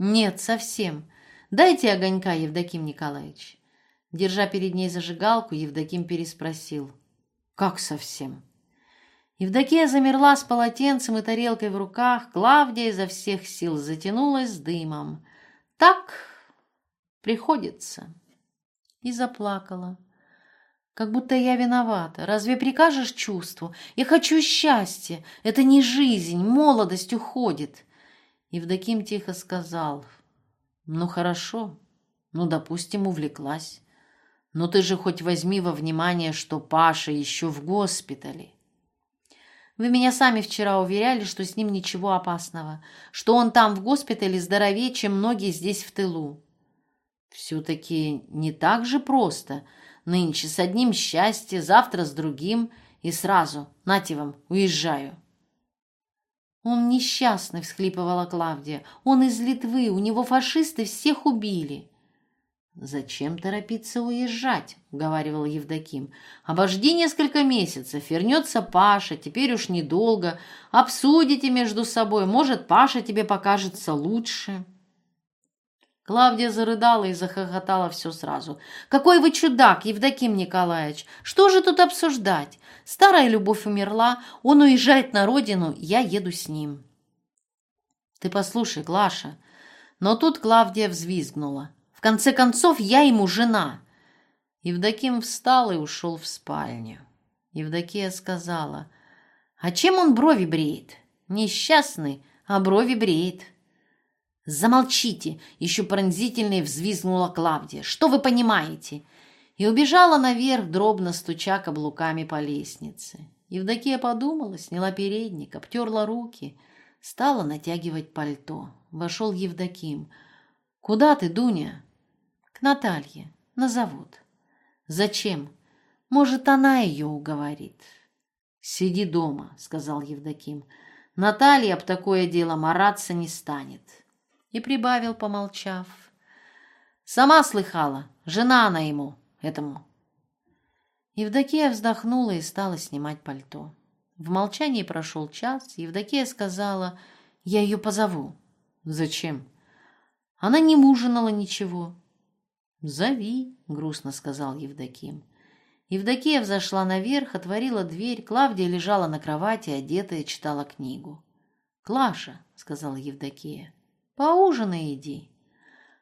«Нет, совсем. Дайте огонька, Евдоким Николаевич». Держа перед ней зажигалку, Евдоким переспросил. «Как совсем?» Евдокия замерла с полотенцем и тарелкой в руках. Клавдия изо всех сил затянулась с дымом. «Так приходится». И заплакала. Как будто я виновата. Разве прикажешь чувству? Я хочу счастья. Это не жизнь, молодость уходит. Евдоким тихо сказал. «Ну, хорошо. Ну, допустим, увлеклась. Но ты же хоть возьми во внимание, что Паша еще в госпитале». Вы меня сами вчера уверяли, что с ним ничего опасного, что он там в госпитале здоровее, чем многие здесь в тылу. Все-таки не так же просто. Нынче с одним счастье, завтра с другим, и сразу, нате вам, уезжаю. «Он несчастный», — всхлипывала Клавдия. «Он из Литвы, у него фашисты всех убили». «Зачем торопиться уезжать?» — уговаривал Евдоким. «Обожди несколько месяцев, вернется Паша, теперь уж недолго. Обсудите между собой, может, Паша тебе покажется лучше». Клавдия зарыдала и захохотала все сразу. «Какой вы чудак, Евдоким Николаевич! Что же тут обсуждать? Старая любовь умерла, он уезжает на родину, я еду с ним». «Ты послушай, Глаша!» Но тут Клавдия взвизгнула. «В конце концов, я ему жена!» Евдоким встал и ушел в спальню. Евдокия сказала, «А чем он брови бреет? Несчастный, а брови бреет». «Замолчите!» — еще пронзительнее взвизгнула Клавдия. «Что вы понимаете?» И убежала наверх, дробно стуча каблуками по лестнице. Евдокия подумала, сняла передник, обтерла руки, стала натягивать пальто. Вошел Евдоким. «Куда ты, Дуня?» «К Наталье, на завод». «Зачем? Может, она ее уговорит». «Сиди дома», — сказал Евдоким. «Наталья об такое дело мараться не станет» и прибавил, помолчав. «Сама слыхала, жена она ему, этому». Евдокия вздохнула и стала снимать пальто. В молчании прошел час, Евдокия сказала, «Я ее позову». «Зачем?» Она не ужинала ничего. «Зови», — грустно сказал Евдоким. Евдокия взошла наверх, отворила дверь. Клавдия лежала на кровати, одетая, читала книгу. «Клаша», — сказала Евдокия, Поужинай иди».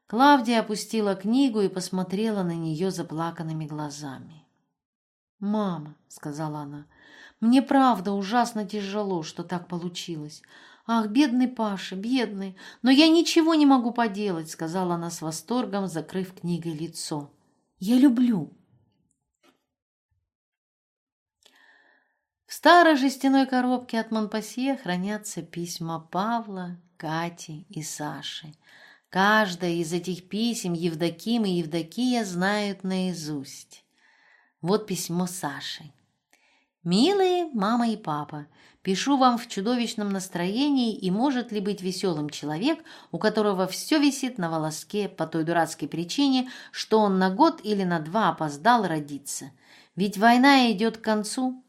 Клавдия опустила книгу и посмотрела на нее заплаканными глазами. «Мама», — сказала она, — «мне правда ужасно тяжело, что так получилось. Ах, бедный Паша, бедный, но я ничего не могу поделать», — сказала она с восторгом, закрыв книгой лицо. Я люблю. В старой жестяной коробке от Монпасье хранятся письма Павла, Кати и Саши. Каждое из этих писем Евдоким и Евдокия знают наизусть. Вот письмо Саши. «Милые мама и папа, пишу вам в чудовищном настроении, и может ли быть веселым человек, у которого все висит на волоске по той дурацкой причине, что он на год или на два опоздал родиться? Ведь война идет к концу,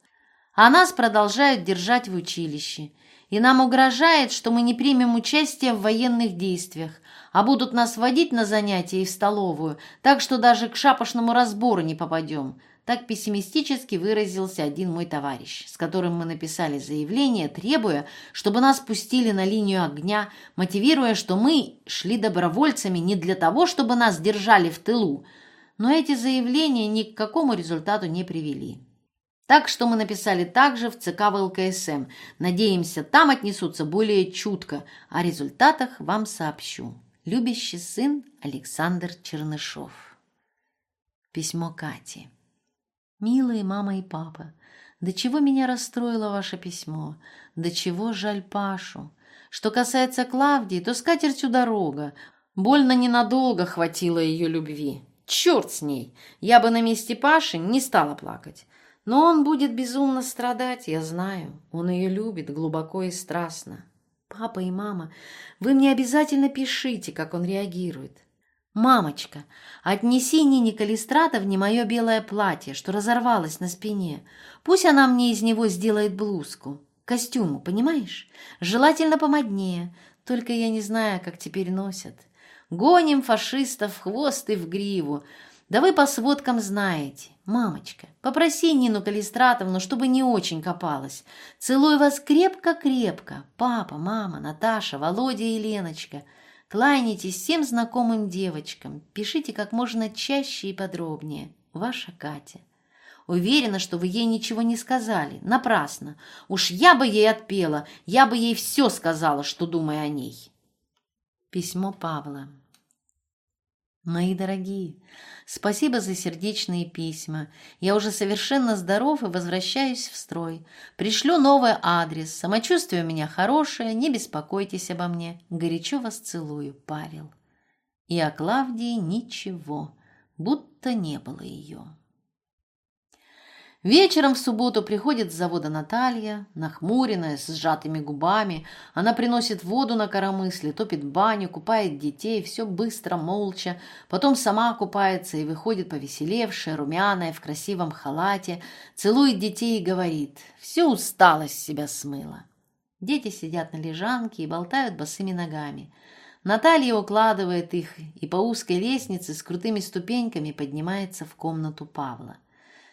а нас продолжают держать в училище. И нам угрожает, что мы не примем участие в военных действиях, а будут нас водить на занятия и в столовую, так что даже к шапошному разбору не попадем. Так пессимистически выразился один мой товарищ, с которым мы написали заявление, требуя, чтобы нас пустили на линию огня, мотивируя, что мы шли добровольцами не для того, чтобы нас держали в тылу. Но эти заявления ни к какому результату не привели. Так что мы написали также в ЦК ВЛКСМ. Надеемся, там отнесутся более чутко. О результатах вам сообщу. Любящий сын Александр Чернышов. Письмо Кати. «Милые мама и папа, до чего меня расстроило ваше письмо, до чего жаль Пашу. Что касается Клавдии, то с катертью дорога. Больно ненадолго хватило ее любви. Черт с ней! Я бы на месте Паши не стала плакать. Но он будет безумно страдать, я знаю. Он ее любит глубоко и страстно. Папа и мама, вы мне обязательно пишите, как он реагирует. «Мамочка, отнеси Нине Калистратовне мое белое платье, что разорвалось на спине. Пусть она мне из него сделает блузку, костюму, понимаешь? Желательно помоднее, только я не знаю, как теперь носят. Гоним фашистов в хвост и в гриву, да вы по сводкам знаете. Мамочка, попроси Нину Калистратовну, чтобы не очень копалась. Целую вас крепко-крепко. Папа, мама, Наташа, Володя и Леночка. Кланяйтесь всем знакомым девочкам. Пишите как можно чаще и подробнее. Ваша Катя. Уверена, что вы ей ничего не сказали. Напрасно. Уж я бы ей отпела, я бы ей все сказала, что думаю о ней. Письмо Павла. Мои дорогие, спасибо за сердечные письма. Я уже совершенно здоров и возвращаюсь в строй. Пришлю новый адрес. Самочувствие у меня хорошее, не беспокойтесь обо мне. Горячо вас целую, Павел. И о Клавдии ничего, будто не было ее. Вечером в субботу приходит с завода Наталья, нахмуренная, с сжатыми губами. Она приносит воду на коромысле, топит баню, купает детей, все быстро, молча. Потом сама купается и выходит повеселевшая, румяная, в красивом халате, целует детей и говорит «Всю усталость себя смыла». Дети сидят на лежанке и болтают босыми ногами. Наталья укладывает их и по узкой лестнице с крутыми ступеньками поднимается в комнату Павла.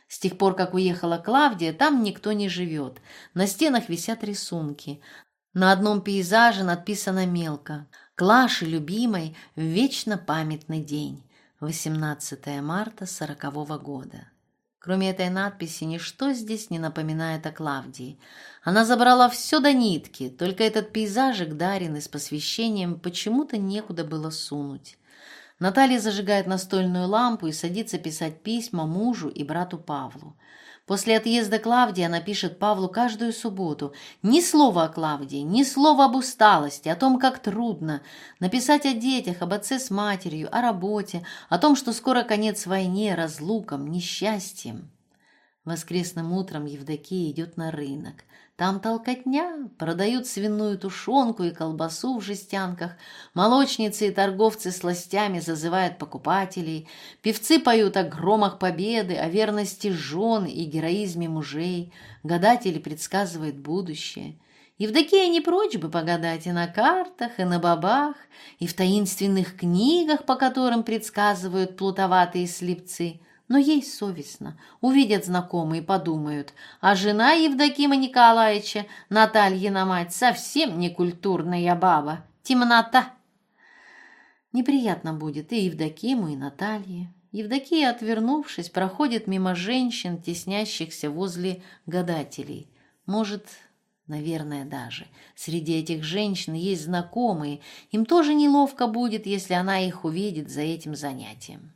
С тех пор, как уехала Клавдия, там никто не живет. На стенах висят рисунки. На одном пейзаже надписано мелко «Клаши любимой вечно памятный день. 18 марта сорокового года». Кроме этой надписи, ничто здесь не напоминает о Клавдии. Она забрала все до нитки, только этот пейзажик Дарины с посвящением почему-то некуда было сунуть. Наталья зажигает настольную лампу и садится писать письма мужу и брату Павлу. После отъезда Клавдии она пишет Павлу каждую субботу. Ни слова о Клавдии, ни слова об усталости, о том, как трудно. Написать о детях, об отце с матерью, о работе, о том, что скоро конец войне, разлукам, несчастьем. Воскресным утром Евдокия идет на рынок. Там толкотня, продают свиную тушенку и колбасу в жестянках, молочницы и торговцы сластями зазывают покупателей, певцы поют о громах победы, о верности жен и героизме мужей, гадатели предсказывают будущее. Евдокия не прочь бы погадать и на картах, и на бабах, и в таинственных книгах, по которым предсказывают плутоватые слепцы – но ей совестно. Увидят знакомые, подумают. А жена Евдокима Николаевича, Натальина мать, совсем не культурная баба. Темнота. Неприятно будет и Евдокиму, и Наталье. Евдокия, отвернувшись, проходит мимо женщин, теснящихся возле гадателей. Может, наверное, даже. Среди этих женщин есть знакомые. Им тоже неловко будет, если она их увидит за этим занятием.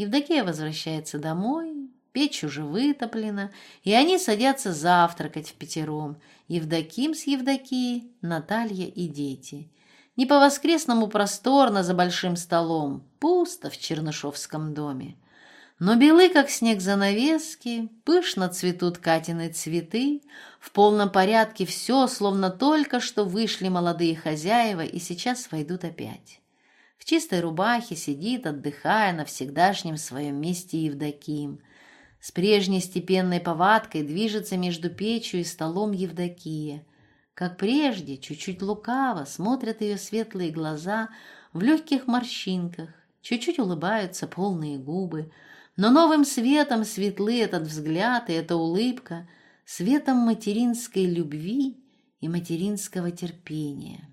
Евдокия возвращается домой, печь уже вытоплена, и они садятся завтракать в пятером. Евдоким с Евдокией, Наталья и дети. Не по-воскресному просторно за большим столом, пусто в Чернышовском доме. Но белы, как снег занавески, пышно цветут Катины цветы, в полном порядке все, словно только что вышли молодые хозяева и сейчас войдут опять. В чистой рубахе сидит, отдыхая на всегдашнем своем месте Евдоким. С прежней степенной повадкой движется между печью и столом Евдокия. Как прежде, чуть-чуть лукаво смотрят ее светлые глаза в легких морщинках, чуть-чуть улыбаются полные губы, но новым светом светлы этот взгляд и эта улыбка, светом материнской любви и материнского терпения.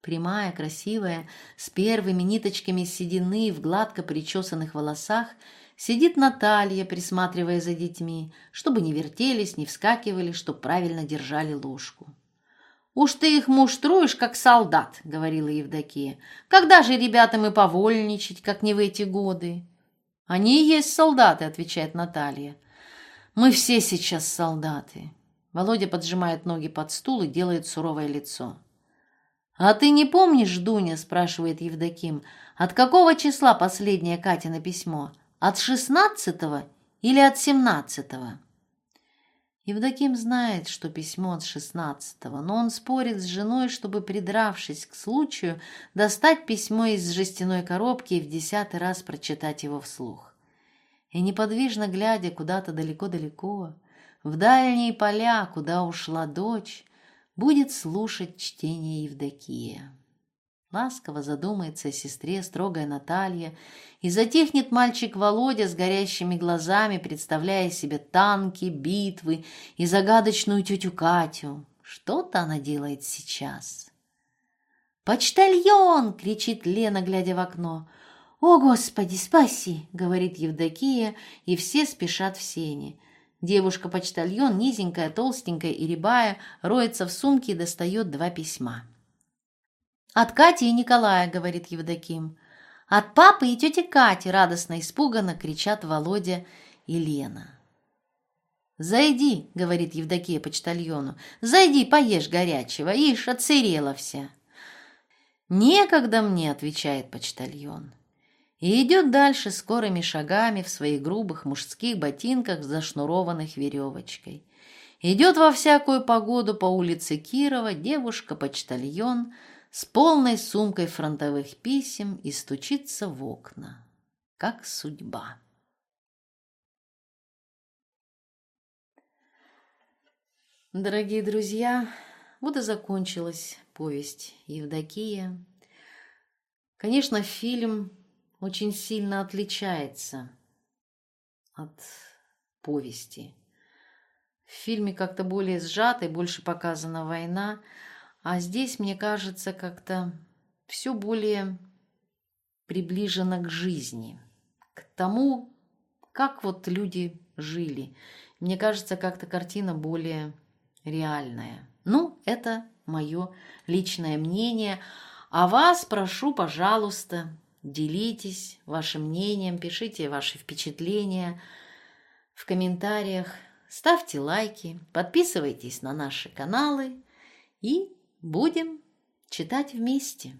Прямая, красивая, с первыми ниточками седины в гладко причесанных волосах, сидит Наталья, присматривая за детьми, чтобы не вертелись, не вскакивали, чтобы правильно держали ложку. «Уж ты их муштруешь, как солдат», — говорила Евдокия. «Когда же ребятам и повольничать, как не в эти годы?» «Они и есть солдаты», — отвечает Наталья. «Мы все сейчас солдаты». Володя поджимает ноги под стул и делает суровое лицо. «А ты не помнишь, Дуня?» – спрашивает Евдоким. «От какого числа последнее Катина письмо? От шестнадцатого или от семнадцатого?» Евдоким знает, что письмо от шестнадцатого, но он спорит с женой, чтобы, придравшись к случаю, достать письмо из жестяной коробки и в десятый раз прочитать его вслух. И неподвижно глядя куда-то далеко-далеко, в дальние поля, куда ушла дочь, будет слушать чтение Евдокия. Ласково задумается о сестре строгая Наталья, и затихнет мальчик Володя с горящими глазами, представляя себе танки, битвы и загадочную тетю Катю. Что-то она делает сейчас. «Почтальон!» — кричит Лена, глядя в окно. «О, Господи, спаси!» — говорит Евдокия, и все спешат в сене. Девушка-почтальон, низенькая, толстенькая и рябая, роется в сумке и достает два письма. «От Кати и Николая», — говорит Евдоким. «От папы и тети Кати», — радостно испуганно кричат Володя и Лена. «Зайди», — говорит Евдокия почтальону, — «зайди, поешь горячего, ишь, отсырела вся». «Некогда мне», — отвечает почтальон. И идет дальше скорыми шагами в своих грубых мужских ботинках, зашнурованных веревочкой. Идет во всякую погоду по улице Кирова девушка-почтальон — с полной сумкой фронтовых писем и стучится в окна, как судьба. Дорогие друзья, вот и закончилась повесть Евдокия. Конечно, фильм очень сильно отличается от повести. В фильме как-то более сжатой, больше показана война, а здесь, мне кажется, как-то все более приближено к жизни, к тому, как вот люди жили. Мне кажется, как-то картина более реальная. Ну, это мое личное мнение. А вас прошу, пожалуйста, делитесь вашим мнением, пишите ваши впечатления в комментариях, ставьте лайки, подписывайтесь на наши каналы и Будем читать вместе.